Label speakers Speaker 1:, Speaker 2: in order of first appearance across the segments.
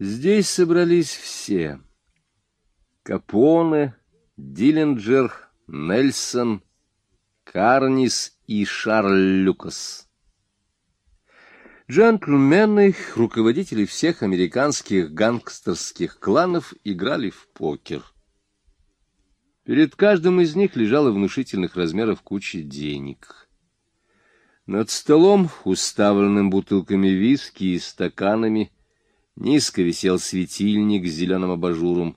Speaker 1: Здесь собрались все. Капоне, Диллинджер, Нельсон, Карнис и Шарль Люкас. Джентльмены, руководители всех американских гангстерских кланов, играли в покер. Перед каждым из них лежала внушительных размеров куча денег. Над столом, уставленным бутылками виски и стаканами, низко висел светильник с зеленым абажуром.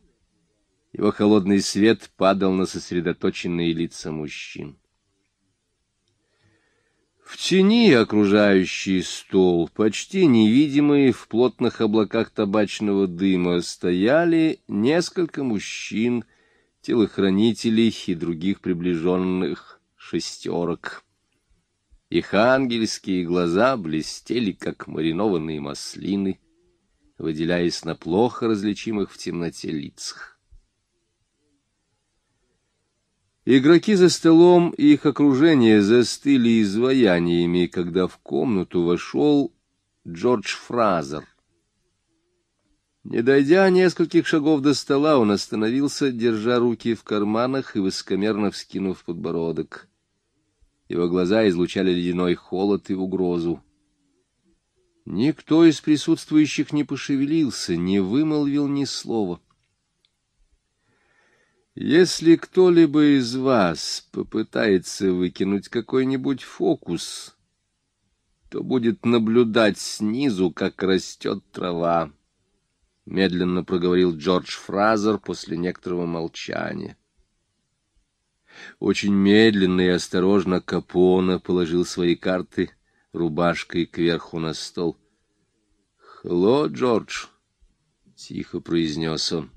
Speaker 1: Его холодный свет падал на сосредоточенные лица мужчин. В тени окружающий стол, почти невидимые в плотных облаках табачного дыма, стояли несколько мужчин, телохранителей и других приближенных шестерок. Их ангельские глаза блестели, как маринованные маслины, выделяясь на плохо различимых в темноте лицах. Игроки за столом и их окружение застыли изваяниями, когда в комнату вошел Джордж Фразер. Не дойдя нескольких шагов до стола, он остановился, держа руки в карманах и высокомерно вскинув подбородок. Его глаза излучали ледяной холод и угрозу. Никто из присутствующих не пошевелился, не вымолвил ни слова. Если кто-либо из вас попытается выкинуть какой-нибудь фокус, то будет наблюдать снизу, как растет трава, — медленно проговорил Джордж Фразер после некоторого молчания. Очень медленно и осторожно Капона положил свои карты рубашкой кверху на стол. — Хло, Джордж, — тихо произнес он.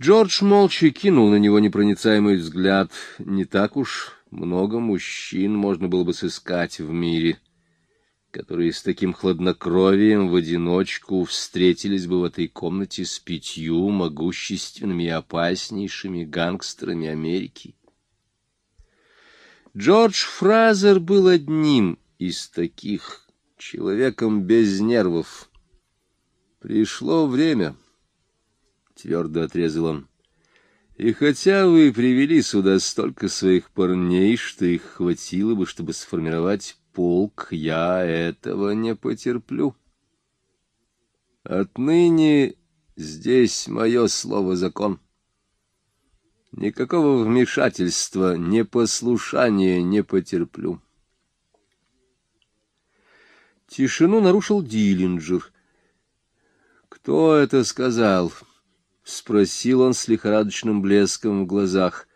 Speaker 1: Джордж молча кинул на него непроницаемый взгляд. Не так уж много мужчин можно было бы сыскать в мире, которые с таким хладнокровием в одиночку встретились бы в этой комнате с пятью могущественными и опаснейшими гангстерами Америки. Джордж Фразер был одним из таких, человеком без нервов. Пришло время — твердо отрезал он. И хотя вы привели сюда столько своих парней, что их хватило бы, чтобы сформировать полк, я этого не потерплю. Отныне здесь мое слово закон. Никакого вмешательства, непослушания не потерплю. Тишину нарушил Диллинджер. Кто это сказал? —— спросил он с лихорадочным блеском в глазах.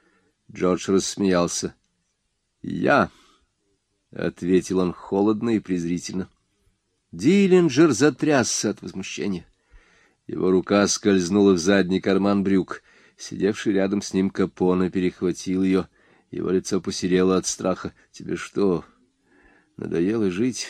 Speaker 1: Джордж рассмеялся. — Я, — ответил он холодно и презрительно. Диллинджер затрясся от возмущения. Его рука скользнула в задний карман брюк. Сидевший рядом с ним Капона перехватил ее. Его лицо посерело от страха. — Тебе что, надоело жить?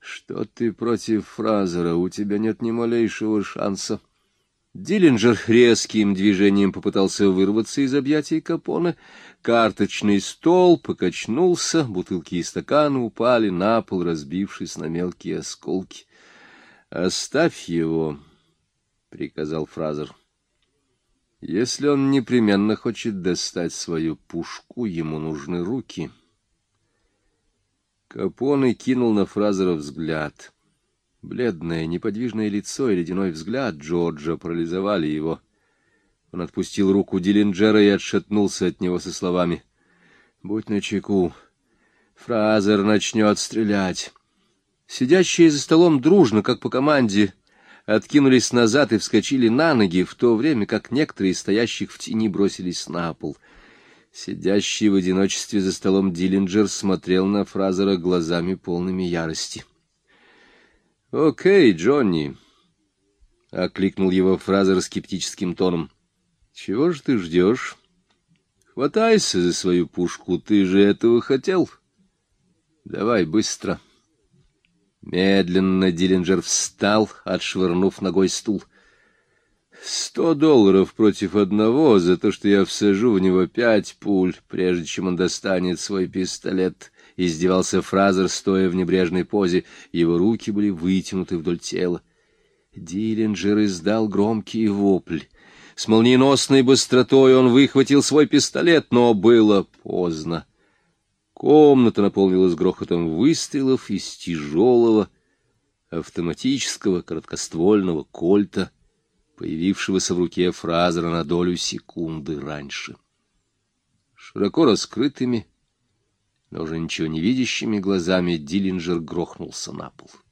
Speaker 1: Что ты против Фразера? У тебя нет ни малейшего шанса. — Диллинджер резким движением попытался вырваться из объятий Капона. Карточный стол покачнулся, бутылки и стаканы упали на пол, разбившись на мелкие осколки. — Оставь его, — приказал Фразер. — Если он непременно хочет достать свою пушку, ему нужны руки. Капоне кинул на Фразера взгляд — Бледное, неподвижное лицо и ледяной взгляд Джорджа парализовали его. Он отпустил руку Диллинджера и отшатнулся от него со словами. — Будь начеку. Фразер начнет стрелять. Сидящие за столом дружно, как по команде, откинулись назад и вскочили на ноги, в то время как некоторые из стоящих в тени бросились на пол. Сидящий в одиночестве за столом Диллинджер смотрел на Фразера глазами полными ярости. — Окей, Джонни, — окликнул его Фразер скептическим тоном. — Чего же ты ждешь? Хватайся за свою пушку, ты же этого хотел. Давай быстро. Медленно Диллинджер встал, отшвырнув ногой стул. Сто долларов против одного за то, что я всажу в него пять пуль, прежде чем он достанет свой пистолет —— издевался Фразер, стоя в небрежной позе. Его руки были вытянуты вдоль тела. Диллинджер издал громкий вопль. С молниеносной быстротой он выхватил свой пистолет, но было поздно. Комната наполнилась грохотом выстрелов из тяжелого автоматического короткоствольного кольта, появившегося в руке Фразера на долю секунды раньше. Широко раскрытыми, но уже ничего не видящими глазами Диллинджер грохнулся на пол. —